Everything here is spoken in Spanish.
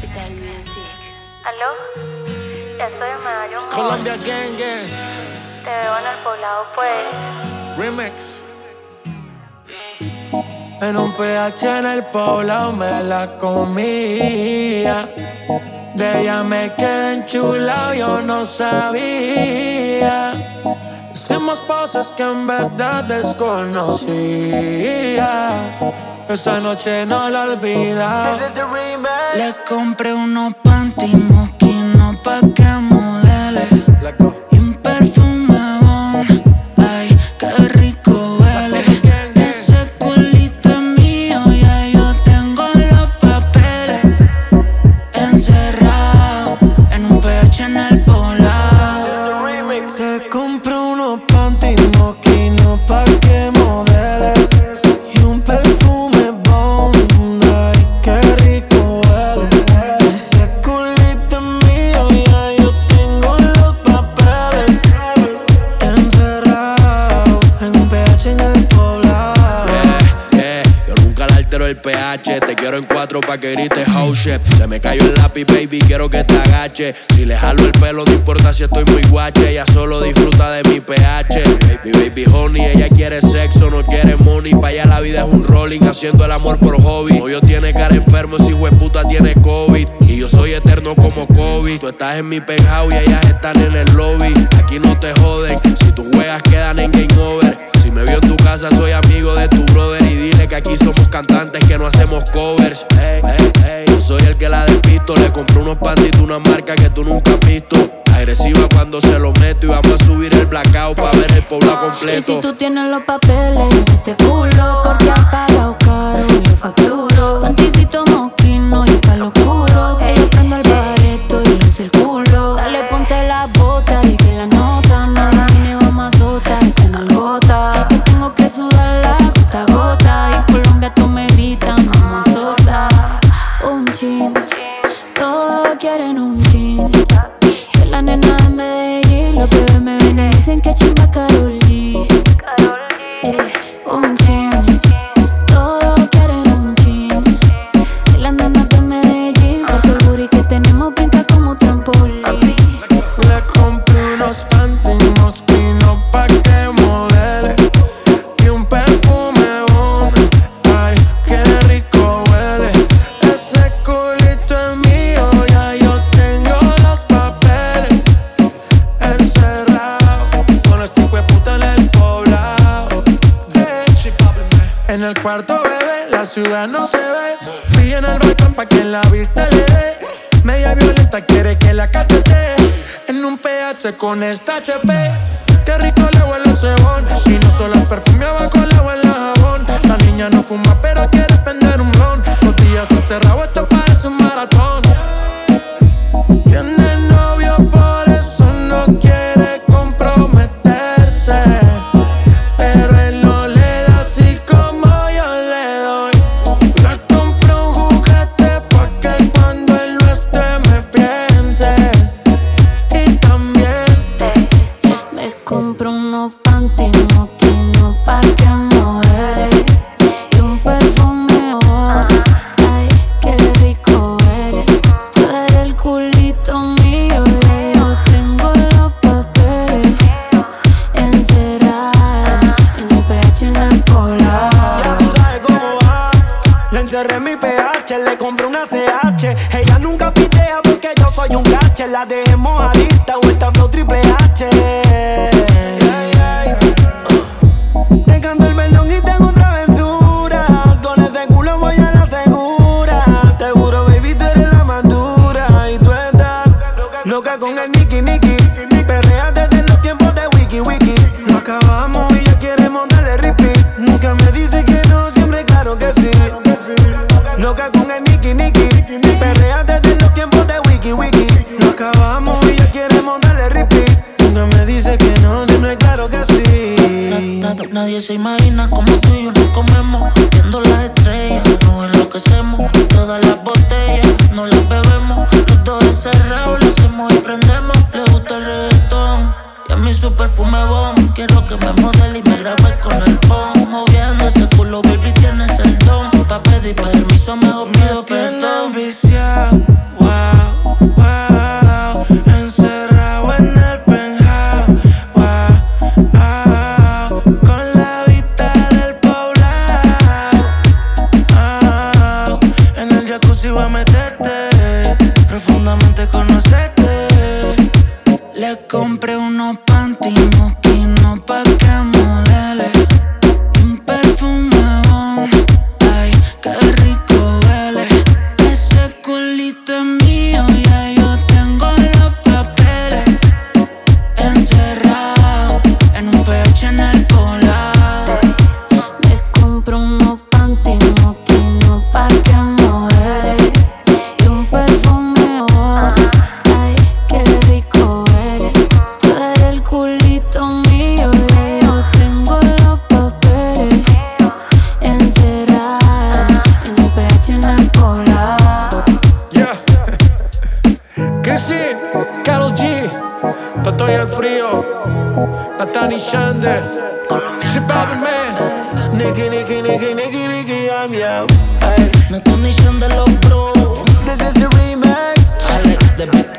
Capital Music. ¿Aló? Ya estoy en Medallo. Colombia Gang Gang. Te veo en el poblado, pues. Remix. En un PH en el poblado me la comía. De ella me quedé enchulado, yo no sabía. Hicimos cosas que en verdad desconocía. Esa noche no la olvida. Le compré unos panty pa' que Te quiero en cuatro pa' que grites house shit. Se me cayó el lápiz, baby, quiero que te agache. Si le jalo el pelo, no importa si estoy muy guache. Ella solo disfruta de mi pH. Mi baby honey, ella quiere sexo, no quiere money. Pa' allá la vida es un rolling, haciendo el amor por hobby. Novio tiene cara enfermo, si puta tiene COVID. Y yo soy eterno como COVID. Tú estás en mi penthouse y ellas están en el lobby. Aquí no te joden, si tus juegas quedan en game over. Covers. Soy el que la despisto. Le compré unos pantitos, una marca que tú nunca has visto. Agresiva cuando se lo meto. Y vamos a subir el blackout para ver el pueblo Y completo. si tú tienes los papeles de este culo, porque has pagado caro y yo facturo. Panticito mosquino y palo oscuro. Que yo prendo el bareto y luce el culo. Dale, ponte la bota todos quieren un chin. Que la nena de Medellín, los bebés me ven y dicen que chimba Karol G. Eh, un chin, En el cuarto, bebé, la ciudad no se ve. Fui en el balcón pa' que la vista le dé. Media violenta quiere que la cachete. En un PH con esta HP Qué rico le huele el cebón Y no solo el perfume abajo le huele el jabón. La niña no fuma pero quiere prender un blon. Los días encerrados esto parece un maratón encerré en mi PH, le compré una CH. Ella nunca pitea porque yo soy un gache. La dejé mojadita, vuelta flow triple H. Te canto el perdón y tengo travesura. Con ese culo voy a la segura. Te juro, baby, tú eres la madura. Y tú estás loca con el Nicky Nicky. Perrea desde los tiempos de Wiki Wiki. Lo acabamos y ya queremos darle repeat. Nunca me dice que no, siempre claro que sí. Loca con el Nicky Nicky. Perrea desde los tiempos de Wiki Wiki. Lo acabamos y ya queremos darle repeat. Nunca me dice que no, siempre claro que sí. Nadie se imagina como tú y yo nos comemos. Viendo las estrellas, nos enloquecemos. Todas las botellas, no las bebemos. Los dos encerrados, lo hacemos y prendemos. Le gusta el reggaetón. Y a mí su perfume bomb. Quiero que me modele y me grabe con el phone. Moviendo ese culo, baby, eso mejor pido wow, wow. Encerrado en el penthouse, wow, wow. Con la vista del poblado, en el jacuzzi voy a meterte, profundamente conocerte. Le compré unos panty, no pa' que Nathan y Shande. She baby man. Nicky, Nicky, Nicky, Nicky, Nicky, I'm you. Nathan y Shande los pro. This is the remix. Alex the